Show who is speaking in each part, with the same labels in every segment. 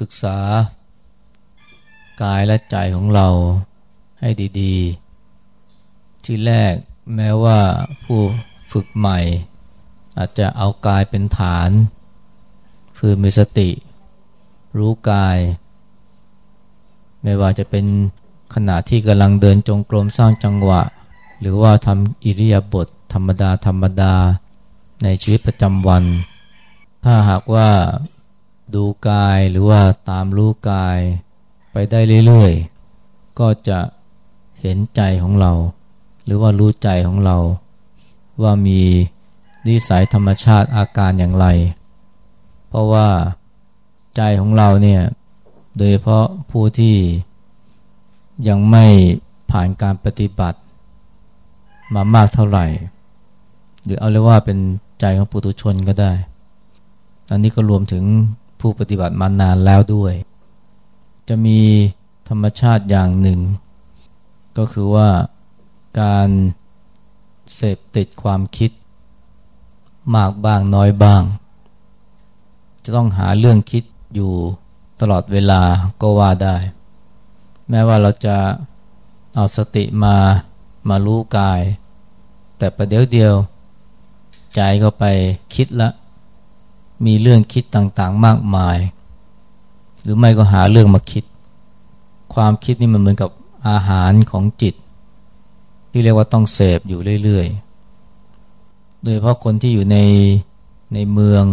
Speaker 1: ศึกษา กายและใจของเราให้ดีๆ ที่แรกแม้ว่าผู้ฝึกใหม่ อาจจะเอากายเป็นฐาน คือมีสติ รู้กาย ไม่ว่าจะเป็นขณะที่กำลังเดินจงกรมสร้างจังหวะ หรือว่าทำอิริยาบถธรรมดาธรรมดาในชีวิตประจำวัน ถ้าหากว่า ดูกายหรือว่าตามรู้กายไปได้เรื่อยๆ ก็จะเห็นใจของเรา หรือว่ารู้ใจของเรา ว่ามีนิสัยธรรมชาติอาการอย่างไร เพราะว่าใจของเราเนี่ยโดยเพราะผู้ที่ยังไม่ผ่านการปฏิบัติ มามากเท่าไหร่ หรือเอาเรียกว่าเป็นใจของปุถุชนก็ได้ อันนี้ก็รวมถึง ผู้ปฏิบัติมานานแล้วด้วย จะมีธรรมชาติอย่างหนึ่ง ก็คือว่าการเสพติดความคิด มากบ้างน้อยบ้าง จะต้องหาเรื่องคิดอยู่ตลอดเวลาก็ว่าได้ แม้ว่าเราจะเอาสติมามารู้กาย แต่ประเดี๋ยวเดียว ใจก็ไปคิดละ มีเรื่องคิดต่างๆ มากมาย หรือไม่ก็หาเรื่องมาคิด ความคิดนี่มันเหมือนกับอาหารของจิต ที่เรียกว่าต้องเสพอยู่เรื่อยๆ โดยเพราะคนที่อยู่ในในเมือง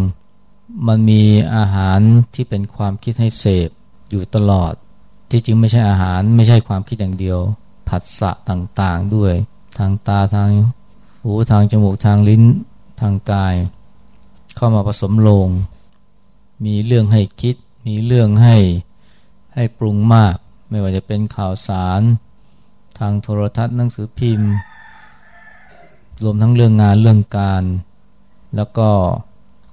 Speaker 1: มันมีอาหารที่เป็นความคิดให้เสพอยู่ตลอด ที่จริงไม่ใช่อาหารไม่ใช่ความคิดอย่างเดียว ผัสสะต่างๆด้วย ทางตาทางหูทางจมูกทางลิ้นทางกาย เข้ามาผสมลง มีเรื่องให้คิด มีเรื่องให้ให้ปรุงมาก ไม่ว่าจะเป็นข่าวสาร ทางโทรทัศน์หนังสือพิมพ์ รวมทั้งเรื่องงานเรื่องการ แล้วก็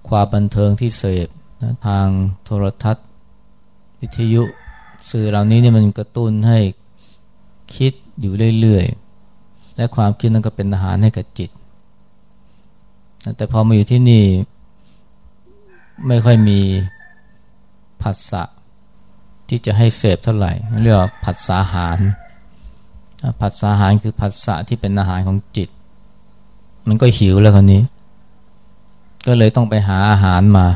Speaker 1: ความบันเทิงที่เสพนะทางโทรทัศน์ วิทยุสื่อเหล่านี้เนี่ยมันกระตุ้นให้คิดอยู่เรื่อยๆ และความคิดนั้นก็เป็นอาหารให้กับจิต แต่พอมาอยู่ที่นี่ ไม่ค่อยมีผัสสะที่จะให้เสพเท่าไหร่ เรียกว่าผัสสาหารผัสสาหารคือผัสสะที่เป็นอาหารของจิต มันก็หิวแล้วคนนี้ ก็เลยต้องไปหาอาหารมา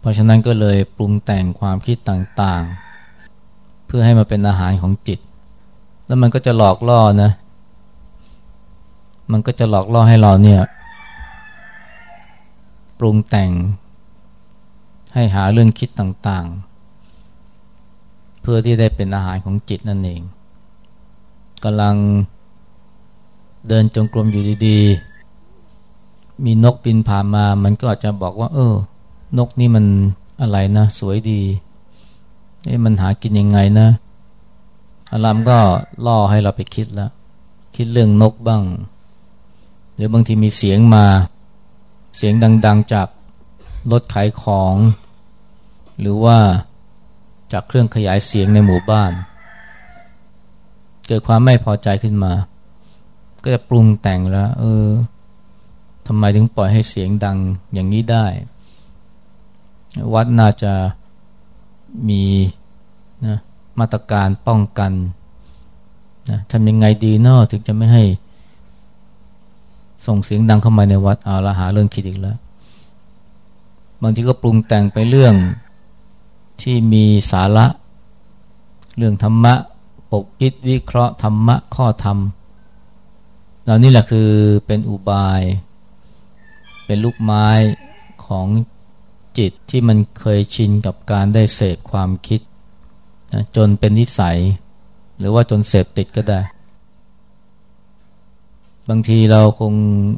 Speaker 1: เพราะฉะนั้นก็เลยปรุงแต่งความคิดต่างๆ เพื่อให้มาเป็นอาหารของจิต แล้วมันก็จะหลอกล่อนะ มันก็จะหลอกล่อให้เราเนี่ย ปรุงแต่ง ให้หาเรื่องคิดต่างๆ เพื่อที่ได้เป็นอาหารของจิตนั่นเองกำลังเดินจงกรมอยู่ดีๆ มีนกบินผ่านมา มันก็อาจจะบอกว่า เออ นกนี่มันอะไรนะ สวยดีเอ๊ะมันหากินยังไงนะอารามก็ล่อให้เราไปคิดแล้ว คิดเรื่องนกบ้าง หรือบางทีมีเสียงมา เสียงดัง ๆ จากรถขายของ หรือว่าจากเครื่องขยายเสียงในหมู่บ้าน เกิดความไม่พอใจขึ้นมา ก็จะปรุงแต่งแล้ว เออทำไมถึงปล่อยให้เสียงดังอย่างนี้ได้ วัดน่าจะมีนะมาตรการป้องกันนะทำยังไงดีนาะถึงจะไม่ให้ ส่งเสียงดังเข้ามาในวัดเอาละหาเรื่องคิดอีกแล้ว บางทีก็ปรุงแต่งไปเรื่อง ที่มีสาระ เรื่องธรรมะปกคิดวิเคราะห์ธรรมะข้อธรรมเหล่านี้แหละคือเป็นอุบาย เป็นลูกไม้ของจิตที่มันเคยชินกับการได้เสพความคิดนะจนเป็นนิสัย หรือว่าจนเสพติดก็ได้ บางทีเราคง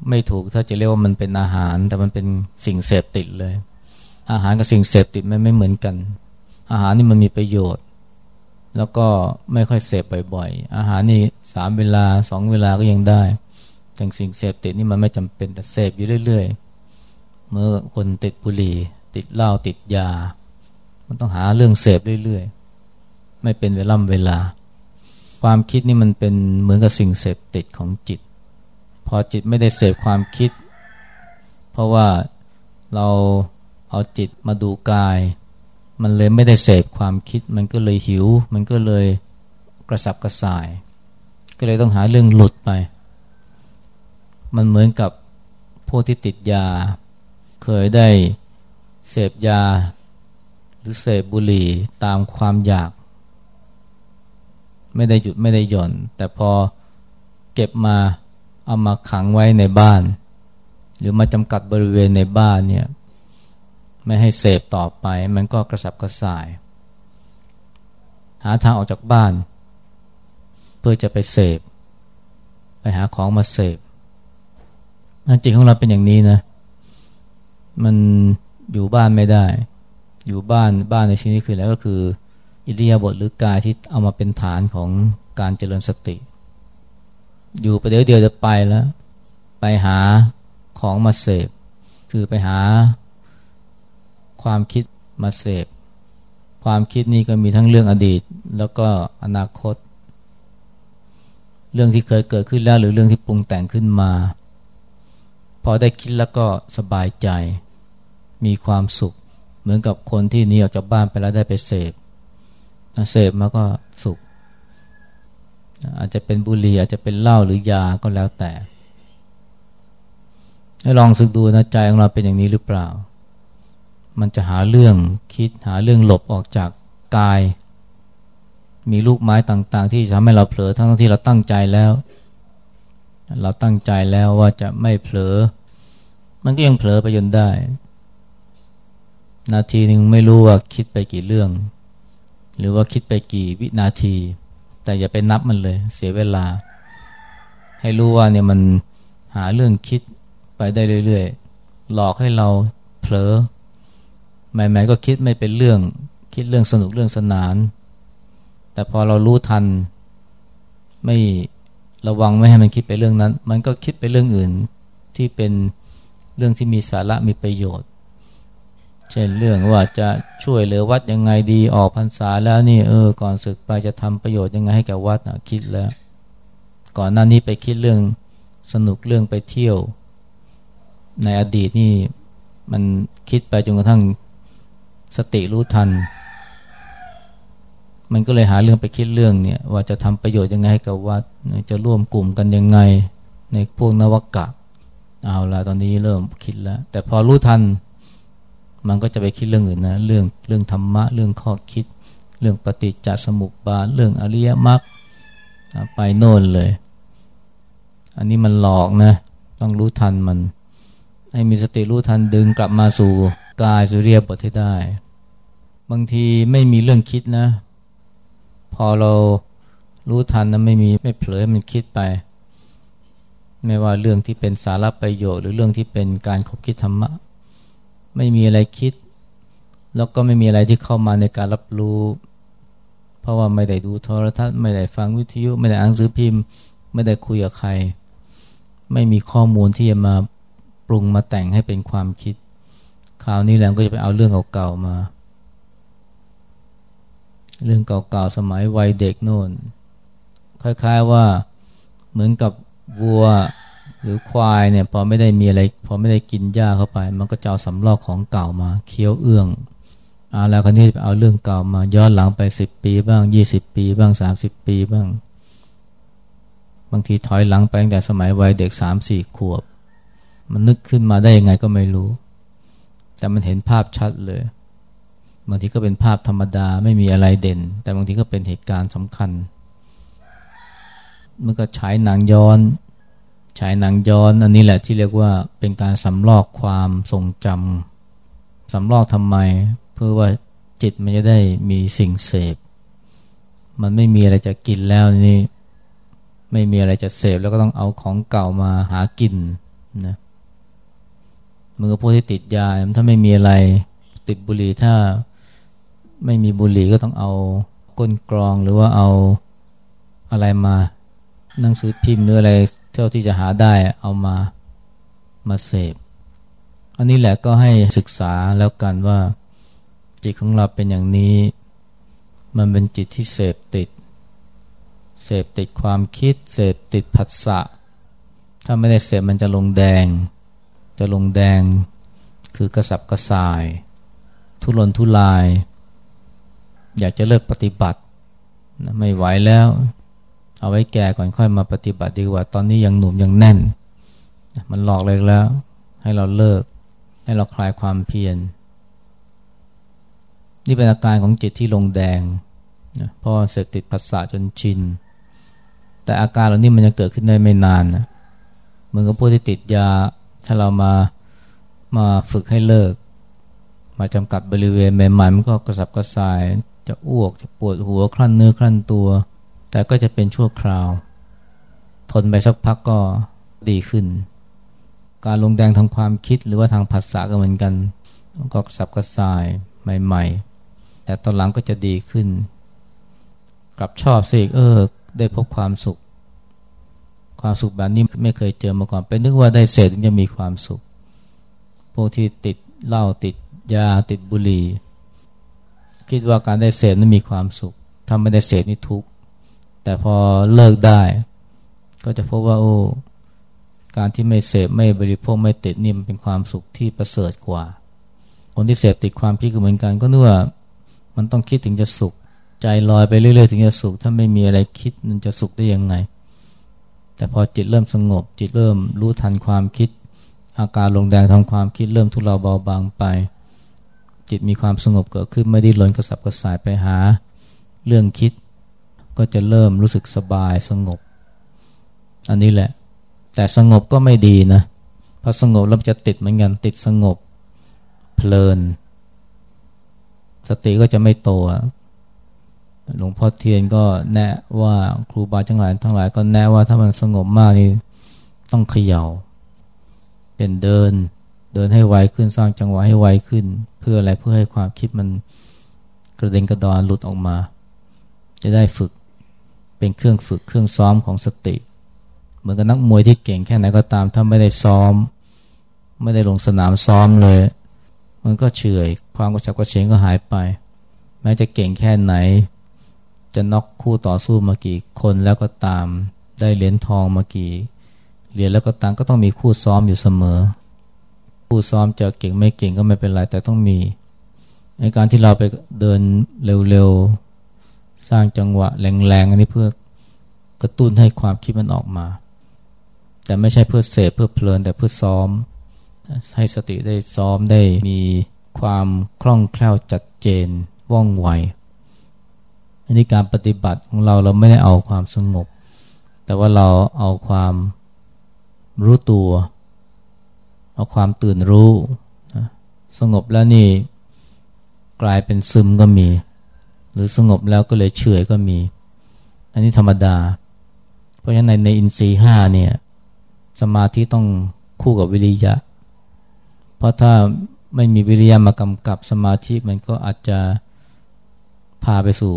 Speaker 1: ไม่ถูกถ้าจะเรียกว่ามันเป็นอาหาร แต่มันเป็นสิ่งเสพติดเลย อาหารกับสิ่งเสพติดไม่ไม่เหมือนกัน อาหารนี่มันมีประโยชน์ แล้วก็ไม่ค่อยเสพบ่อยๆ อาหารนี่สามเวลาสองเวลาก็ยังได้แต่สิ่งเสพติดนี่มันไม่จำเป็นแต่เสพอยู่เรื่อยๆ เมื่อคนติดบุหรี่ ติดเหล้าติดยา มันต้องหาเรื่องเสพเรื่อยๆ ไม่เป็นเวล่ำเวลา ความคิดนี่มันเป็นเหมือนกับสิ่งเสพติดของจิต พอจิตไม่ได้เสพความคิด เพราะว่าเราเอาจิตมาดูกาย มันเลยไม่ได้เสพความคิด มันก็เลยหิว มันก็เลยกระสับกระส่าย ก็เลยต้องหาเรื่องหลุดไป มันเหมือนกับพวกที่ติดยา เคยได้เสพยา หรือเสพบุหรี่ตามความอยาก ไม่ได้หยุดไม่ได้หย่อน แต่พอเก็บมาเอามาขังไว้ในบ้าน หรือมาจำกัดบริเวณในบ้านเนี่ย ไม่ให้เสพต่อไป มันก็กระสับกระส่าย หาทางออกจากบ้าน เพื่อจะไปเสพ ไปหาของมาเสพจิตของเราเป็นอย่างนี้นะ มันอยู่บ้านไม่ได้ อยู่บ้านบ้านในที่นี้คืออะไรก็คือ อิริยาบถหรือกายที่เอามาเป็นฐานของการเจริญสติ อยู่ไปเดี๋ยวเดียวจะไปแล้ว ไปหาของมาเสพ คือไปหา ความคิดมาเสพ ความคิดนี้ก็มีทั้งเรื่องอดีต แล้วก็อนาคต เรื่องที่เคยเกิดขึ้นแล้วหรือเรื่องที่ปรุงแต่งขึ้นมา พอได้คิดแล้วก็สบายใจ มีความสุข เหมือนกับคนที่หนีออกจากบ้านไปแล้วได้ไปเสพเสพมาก็สุข อาจจะเป็นบุหรี่อาจจะเป็นเหล้าหรือยาก็แล้วแต่ให้ลองสึกดูนะใจของเราเป็นอย่างนี้หรือเปล่า มันจะหาเรื่องคิดหาเรื่องหลบออกจากกาย มีลูกไม้ต่าง ๆ ที่ทำให้เราเผลอทั้งที่เราตั้งใจแล้ว เราตั้งใจแล้วว่าจะไม่เผลอ มันก็ยังเผลอไปจนได้ นาทีหนึ่งไม่รู้ว่าคิดไปกี่เรื่อง หรือว่าคิดไปกี่วินาที แต่อย่าไปนับมันเลย เสียเวลา ให้รู้ว่าเนี่ยมันหาเรื่องคิดไปได้เรื่อย ๆ หลอกให้เราเผลอ ใหม่ๆก็คิดไม่เป็นเรื่อง คิดเรื่องสนุกเรื่องสนาน แต่พอเรารู้ทัน ไม่ระวังไม่ให้มันคิดไปเรื่องนั้น มันก็คิดไปเรื่องอื่นที่เป็นเรื่องที่มีสาระมีประโยชน์ เช่นเรื่องว่าจะช่วยเหลือวัดยังไงดีออกพรรษาแล้วนี่เออก่อนศึกไปจะทำประโยชน์ยังไงให้แก่วัดนะคิดแล้ว ก่อนหน้านี้ไปคิดเรื่องสนุกเรื่องไปเที่ยว ในอดีตนี่มันคิดไปจนกระทั่ง สติรู้ทัน มันก็เลยหาเรื่องไปคิดเรื่องเนี่ยว่าจะทำประโยชน์ยังไงให้กับวัด จะร่วมกลุ่มกันยังไง ในพวกนวกะ เอาละตอนนี้เริ่มคิดแล้ว แต่พอรู้ทัน มันก็จะไปคิดเรื่องอื่นนะ เรื่องเรื่องธรรมะ เรื่องข้อคิด เรื่องปฏิจจสมุปบาท เรื่องอริยมรรคไปโน่นเลย อันนี้มันหลอกนะ ต้องรู้ทันมัน ให้มีสติรู้ทันดึงกลับมาสู่กายสุเรียบทให้ได้ บางทีไม่มีเรื่องคิดนะ พอเรารู้ทันนะไม่มีไม่เผลอมันคิดไป ไม่ว่าเรื่องที่เป็นสาระประโยชน์ หรือเรื่องที่เป็นการคบคิดธรรมะ ไม่มีอะไรคิด แล้วก็ไม่มีอะไรที่เข้ามาในการรับรู้ เพราะว่าไม่ได้ดูโทรทัศน์ไม่ได้ฟังวิทยุ ไม่ได้อ่านหนังสือพิมพ์ ไม่ได้คุยกับใคร ไม่มีข้อมูลที่จะมาปรุงมาแต่งให้เป็นความคิดคราวนี้แหละก็จะไปเอาเรื่องเก่าๆมา เรื่องเก่าๆสมัยวัยเด็กโน่น คล้ายๆว่าเหมือนกับวัวหรือควายเนี่ยพอไม่ได้มีอะไรพอไม่ได้กินหญ้าเข้าไป มันก็จะเอาสำลอกของเก่ามาเคี้ยวเอื้องเอาแล้วคนนี้เอาเรื่องเก่ามาย้อนหลังไปสิบปีบ้างยี่สิบปีบ้างสามสิบปีบ้าง บางทีถอยหลังไปตั้งแต่สมัยวัยเด็กสามสี่ขวบ มันนึกขึ้นมาได้ยังไงก็ไม่รู้ แต่มันเห็นภาพชัดเลย บางทีก็เป็นภาพธรรมดาไม่มีอะไรเด่น แต่บางทีก็เป็นเหตุการณ์สำคัญ มันก็ฉายหนังย้อนฉายหนังย้อน อันนี้แหละที่เรียกว่าเป็นการสำลอกความทรงจำสำลอกทำไม เพื่อว่าจิตมันจะได้มีสิ่งเสพ มันไม่มีอะไรจะกินแล้วนี่ไม่มีอะไรจะเสพแล้วก็ต้องเอาของเก่ามาหากินนะมือพวกที่ติดยาถ้าไม่มีอะไรติดบุหรี่ถ้า ไม่มีบุหรี่ก็ต้องเอาก้นกรองหรือว่าเอาอะไรมาหนังสือพิมพ์หรืออะไรเท่าที่จะหาได้เอามามาเสพ อันนี้แหละก็ให้ศึกษาแล้วกันว่า จิตของเราเป็นอย่างนี้ มันเป็นจิตที่เสพติด เสพติดความคิด เสพติดผัสสะ ถ้าไม่ได้เสพมันจะลงแดง จะลงแดงคือกระสับกระส่าย ทุรนทุราย อยากจะเลิกปฏิบัติไม่ไหวแล้ว เอาไว้แก่ก่อนค่อยมาปฏิบัติดีกว่าตอนนี้ยังหนุ่มยังแน่น มันหลอกเลยแล้ว ให้เราเลิก ให้เราคลายความเพียรนี่เป็นอาการของจิตที่ลงแดงนะเพราะเสพติดภาษาจนชิน แต่อาการเหล่านี้มันจะเกิดขึ้นได้ไม่นานนะเหมือนกับผู้ที่ติดยา ถ้าเรามามาฝึกให้เลิก มาจำกัดบริเวณใหม่ๆมันก็กระสับกระส่าย จะอ้วกจะปวดหัวคลั่นเนื้อคลั่นตัว แต่ก็จะเป็นชั่วคราว ทนไปสักพักก็ดีขึ้น การลงแดงทางความคิดหรือว่าทางภาษาก็เหมือนกัน ก็สับกระส่ายใหม่ ๆ แต่ตอนหลังก็จะดีขึ้น กลับชอบสิเออได้พบความสุข ความสุขแบบนี้ไม่เคยเจอมาก่อนไปนึกว่าได้เสพจะมีความสุข พวกที่ติดเหล้าติดยาติดบุหรี่ คิดว่าการได้เสพนั้นมีความสุขถ้าไม่ได้เสพนี่ทุกข์แต่พอเลิกได้ ก็จะพบว่าโอ้การที่ไม่เสพไม่บริโภคไม่ติดนี่มันเป็นความสุขที่ประเสริฐกว่า คนที่เสพติดความคิดก็เหมือนกันก็นึกว่ามันต้องคิดถึงจะสุข ใจลอยไปเรื่อยๆ ถึงจะสุข ถ้าไม่มีอะไรคิดมันจะสุขได้ยังไง แต่พอจิตเริ่มสงบ จิตเริ่มรู้ทันความคิด อาการลงแดงทางความคิดเริ่มทุเลาเบาบางไป จิตมีความสงบเกิดขึ้นไม่ได้หลนกระสับกระส่ายไปหา เรื่องคิด ก็จะเริ่มรู้สึกสบายสงบ อันนี้แหละ แต่สงบก็ไม่ดีนะพอสงบแล้วจะติดเหมือนกันติดสงบ เพลิน สติก็จะไม่โตหลวงพ่อเทียนก็แนะว่าครูบาทั้งหลายทั้งหลายก็แนะว่าถ้ามันสงบมากนี่ต้องเขยา่า เป็นเดิน เดินให้ไวขึ้นสร้างจังหวะให้ไวขึ้น เพื่ออะไรเพื่อให้ความคิดมันกระเด็นกระดอนหลุดออกมา จะได้ฝึกเป็นเครื่องฝึกเครื่องซ้อมของสติ เหมือนกับนักมวยที่เก่งแค่ไหนก็ตามถ้าไม่ได้ซ้อม ไม่ได้ลงสนามซ้อมเลย มันก็เฉยความกระฉับกระเฉงก็หายไป แม้จะเก่งแค่ไหน จะน็อกคู่ต่อสู้มากี่คนแล้วก็ตามได้เหรียญทองมากี่เหรียญแล้วก็ตามก็ต้องมีคู่ซ้อมอยู่เสมอ คู่ซ้อมจะเก่งไม่เก่งก็ไม่เป็นไร แต่ต้องมีในการที่เราไปเดินเร็วๆ สร้างจังหวะแรงๆ อันนี้เพื่อกระตุ้นให้ความคิดมันออกมา แต่ไม่ใช่เพื่อเสพเพื่อเพลินแต่เพื่อซ้อม ให้สติได้ซ้อมได้มีความคล่องแคล่วจัดเจนว่องไวอันนี้การปฏิบัติของเราเราไม่ได้เอาความสงบ แต่ว่าเราเอาความรู้ตัว เอาความตื่นรู้สงบแล้วนี่กลายเป็นซึมก็มี หรือสงบแล้วก็เลยเฉยก็มี อันนี้ธรรมดา เพราะฉะนั้นในในอินทรีห้าเนี่ยสมาธิต้องคู่กับวิริยะ เพราะถ้าไม่มีวิริยะมากำกับสมาธิมันก็อาจจะพาไปสู่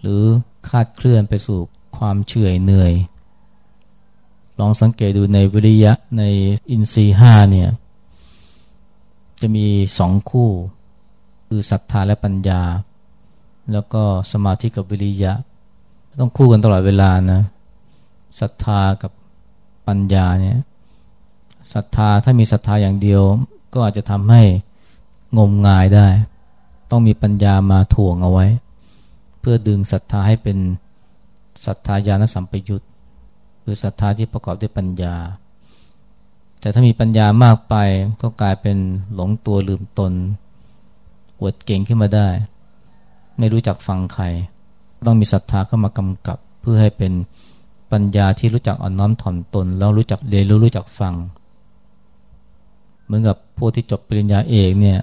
Speaker 1: หรือคาดเคลื่อนไปสู่ความเฉื่อยเหนื่อย ลองสังเกตดูในวิริยะในอินทรีห้าเนี่ยจะมีสองคู่ คือศรัทธาและปัญญา แล้วก็สมาธิกับวิริยะ ต้องคู่กันตลอดเวลานะศรัทธากับปัญญาเนี่ยศรัทธาถ้ามีศรัทธาอย่างเดียว ก็อาจจะทำให้งมงายได้ ต้องมีปัญญามาถ่วงเอาไว้ เพื่อดึงศรัทธาให้เป็นศรัทธาญาณสัมปยุต คือศรัทธาที่ประกอบด้วยปัญญา แต่ถ้ามีปัญญามากไปก็กลายเป็นหลงตัวลืมตนอวดเก่งขึ้นมาได้ ไม่รู้จักฟังใคร ต้องมีศรัทธาเข้ามากำกับ เพื่อให้เป็นปัญญาที่รู้จักอ่อนน้อมถ่อมตน แล้วรู้จักเรียนรู้รู้จักฟัง เหมือนกับพวกที่จบปริญญาเอกเนี่ย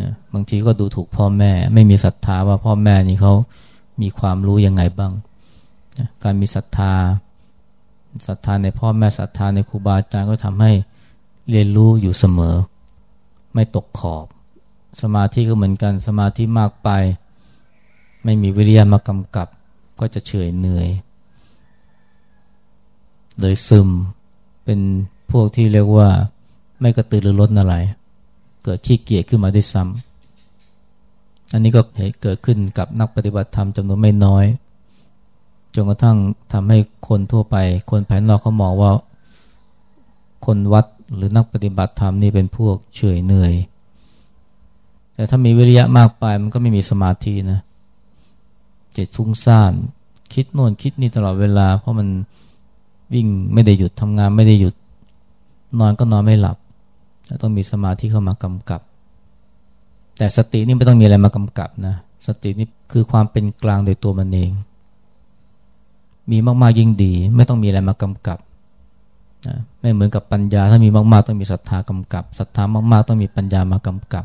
Speaker 1: นะบางทีก็ดูถูกพ่อแม่ ไม่มีศรัทธาว่าพ่อแม่นี่เขามีความรู้ยังไงบ้างนะการมีศรัทธา ศรัทธาในพ่อแม่ศรัทธาในครูบาอาจารย์ก็ทำให้เรียนรู้อยู่เสมอ ไม่ตกขอบ สมาธิก็เหมือนกันสมาธิมากไป ไม่มีวิริยะมากำกับ ก็จะเฉยเหนื่อย เลยซึมเป็นพวกที่เรียกว่าไม่กระตือรือร้นอะไร เกิดขี้เกียจขึ้นมาได้ซ้ำอันนี้ก็เกิดขึ้นกับนักปฏิบัติธรรมจำนวนไม่น้อย จนกระทั่งทำให้คนทั่วไป คนภายนอกเขามองว่า คนวัดหรือนักปฏิบัติธรรมนี่เป็นพวกเฉยเหนื่อย แต่ถ้ามีวิริยะมากไปมันก็ไม่มีสมาธินะจิตฟุ้งซ่านคิดโน่นคิดนี่ตลอดเวลา เพราะมันวิ่งไม่ได้หยุดทำงานไม่ได้หยุดนอนก็นอนไม่หลับต้องมีสมาธิเข้ามากำกับ แต่สตินี่ไม่ต้องมีอะไรมากำกับนะสตินี่คือความเป็นกลางโดยตัวมันเอง มีมากๆยิ่งดี ไม่ต้องมีอะไรมากำกับนะไม่เหมือนกับปัญญา ถ้ามีมากๆต้องมีศรัทธากำกับศรัทธามากๆ ต้องมีปัญญามากำกับ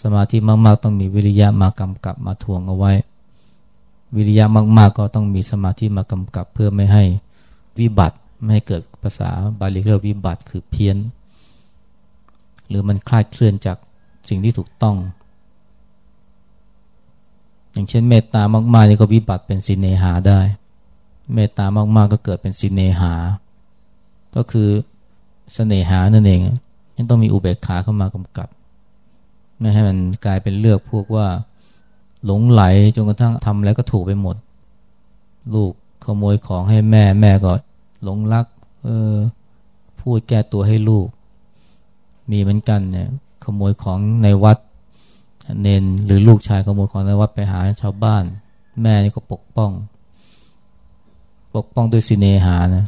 Speaker 1: สมาธิมากๆ ต้องมีวิริยะมากำกับมาทวงเอาไว้ วิริยะมากๆ ก็ต้องมีสมาธิมากำกับ เพื่อไม่ให้วิบัติไม่ให้เกิดภาษาบาลีเรียกวิบัติคือเพี้ยน หรือมันคลาดเคลื่อนจากสิ่งที่ถูกต้อง อย่างเช่นเมตตามากๆนี่ก็วิบัติเป็นสินเนหาได้ เมตตามากๆก็เกิดเป็นสิเนหา ก็คือเสน่หานั่นเองยังต้องมีอุเบกขาเข้ามากำกับ ไม่ให้มันกลายเป็นเลือกพวกว่าหลงไหลจนกระทั่งทำอะไรก็ถูกไปหมด ลูกขโมยของให้แม่แม่ก็หลงรักเออพูดแก้ตัวให้ลูก มีเหมือนกันเนี่ยขโมยของในวัดเนนหรือลูกชายขโมยของในวัดไปหาชาวบ้าน แม่นี่ก็ปกป้อง ปกป้องด้วยสิเนหานะ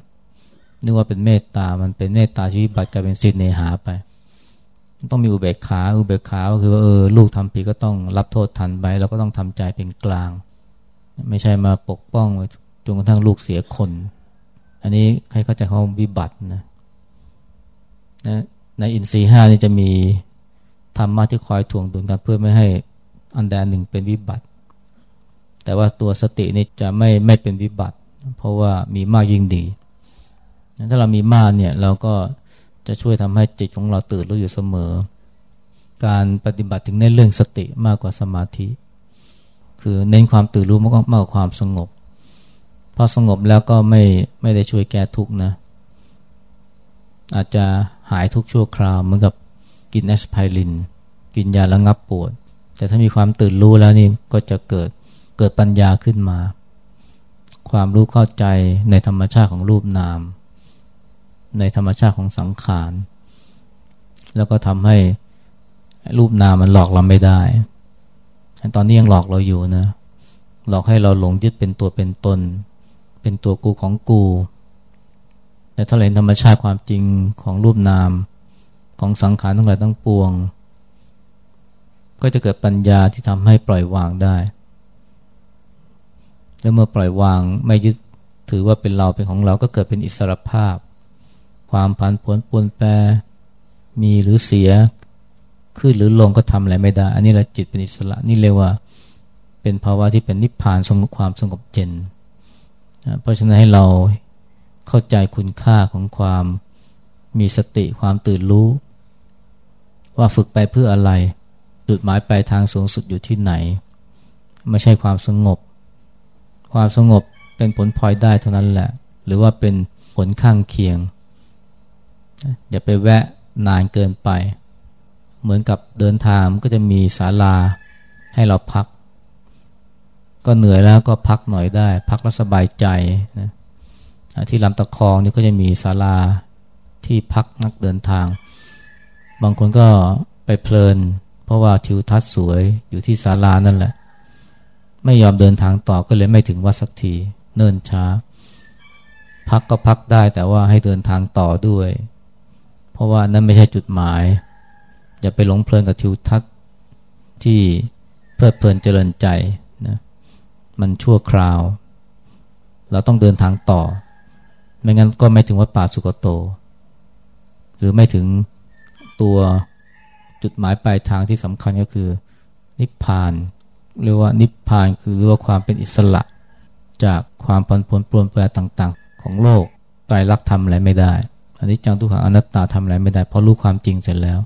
Speaker 1: นึกว่าเป็นเมตตา มันเป็นเมตตาชีวิตบัติกลายเป็นสิเนหาไป ต้องมีอุเบกขา อุเบกขาก็คือว่าเออลูกทำผิดก็ต้องรับโทษทันไปเราก็ต้องทำใจเป็นกลาง ไม่ใช่มาปกป้องจนกระทั่งลูกเสียคน อันนี้ใครเข้าใจเขาวิบัตินะนะในอินทรีห้านี่จะมีธรรมะที่คอยทวงดุลกันเพื่อไม่ให้อันใดหนึ่งเป็นวิบัติ แต่ว่าตัวสตินี่จะไม่ไม่เป็นวิบัติ เพราะว่ามีมากยิ่งดี ถ้าเรามีมากเนี่ยเราก็จะช่วยทำให้จิตของเราตื่นรู้อยู่เสมอ การปฏิบัติถึงเน้นเรื่องสติมากกว่าสมาธิ คือเน้นความตื่นรู้มากมากกว่าความสงบ พอสงบแล้วก็ไม่ไม่ได้ช่วยแก้ทุกข์นะ อาจจะหายทุกข์ชั่วคราวเหมือนกับกินแอสไพริน กินยาระงับปวด แต่ถ้ามีความตื่นรู้แล้วนี่ก็จะเกิดเกิดปัญญาขึ้นมา ความรู้เข้าใจในธรรมชาติของรูปนาม ในธรรมชาติของสังขาร แล้วก็ทำให้รูปนามมันหลอกเราไม่ได้ตอนนี้ยังหลอกเราอยู่นะหลอกให้เราหลงยึดเป็นตัวเป็นตน เป็นตัวกูของกูแต่ถ้าเห็นธรรมชาติความจริงของรูปนามของสังขารทั้งหลายทั้งปวง ก็จะเกิดปัญญาที่ทำให้ปล่อยวางได้ แล้วเมื่อปล่อยวางไม่ยึดถือว่าเป็นเราเป็นของเราก็เกิดเป็นอิสรภาพ ความผันผวนปวนแปรมีหรือเสียขึ้นหรือลงก็ทำอะไรไม่ได้ อันนี้แหละจิตเป็นอิสระนี่เรียกว่าเป็นภาวะที่เป็นนิพพานสงบความสงบเย็นเพราะฉะนั้นให้เราเข้าใจคุณค่าของความมีสติความตื่นรู้ ว่าฝึกไปเพื่ออะไร จุดหมายปลายทางสูงสุดอยู่ที่ไหน ไม่ใช่ความสงบ ความสงบเป็นผลพลอยได้เท่านั้นแหละ หรือว่าเป็นผลข้างเคียง อย่าไปแวะนานเกินไป เหมือนกับเดินทางก็จะมีศาลาให้เราพัก ก็เหนื่อยแล้วก็พักหน่อยได้ พักแล้วสบายใจนะที่ลำตะคองนี่ก็จะมีศาลาที่พักนักเดินทาง บางคนก็ไปเพลิน เพราะว่าทิวทัศน์สวยอยู่ที่ศาลานั่นแหละ ไม่ยอมเดินทางต่อก็เลยไม่ถึงวัดสักที เนิ่นช้า พักก็พักได้แต่ว่าให้เดินทางต่อด้วย เพราะว่านั้นไม่ใช่จุดหมาย อย่าไปหลงเพลินกับทิวทัศน์ที่เพลิดเพลินเจริญใจนะมันชั่วคราว เราต้องเดินทางต่อ ไม่งั้นก็ไม่ถึงวัดป่าสุกโต หรือไม่ถึงตัวจุดหมายปลายทางที่สำคัญก็คือ นิพพาน เรียกว่านิพพานคือเรียกว่าความเป็นอิสระ จากความผันผวนปรวนแปรต่างๆ ของโลกไตรลักษณ์ทำอะไรไม่ได้ อันนี้จังทุกขังอนัตตาทำอะไรไม่ได้ เพราะรู้ความจริงเสร็จแล้ว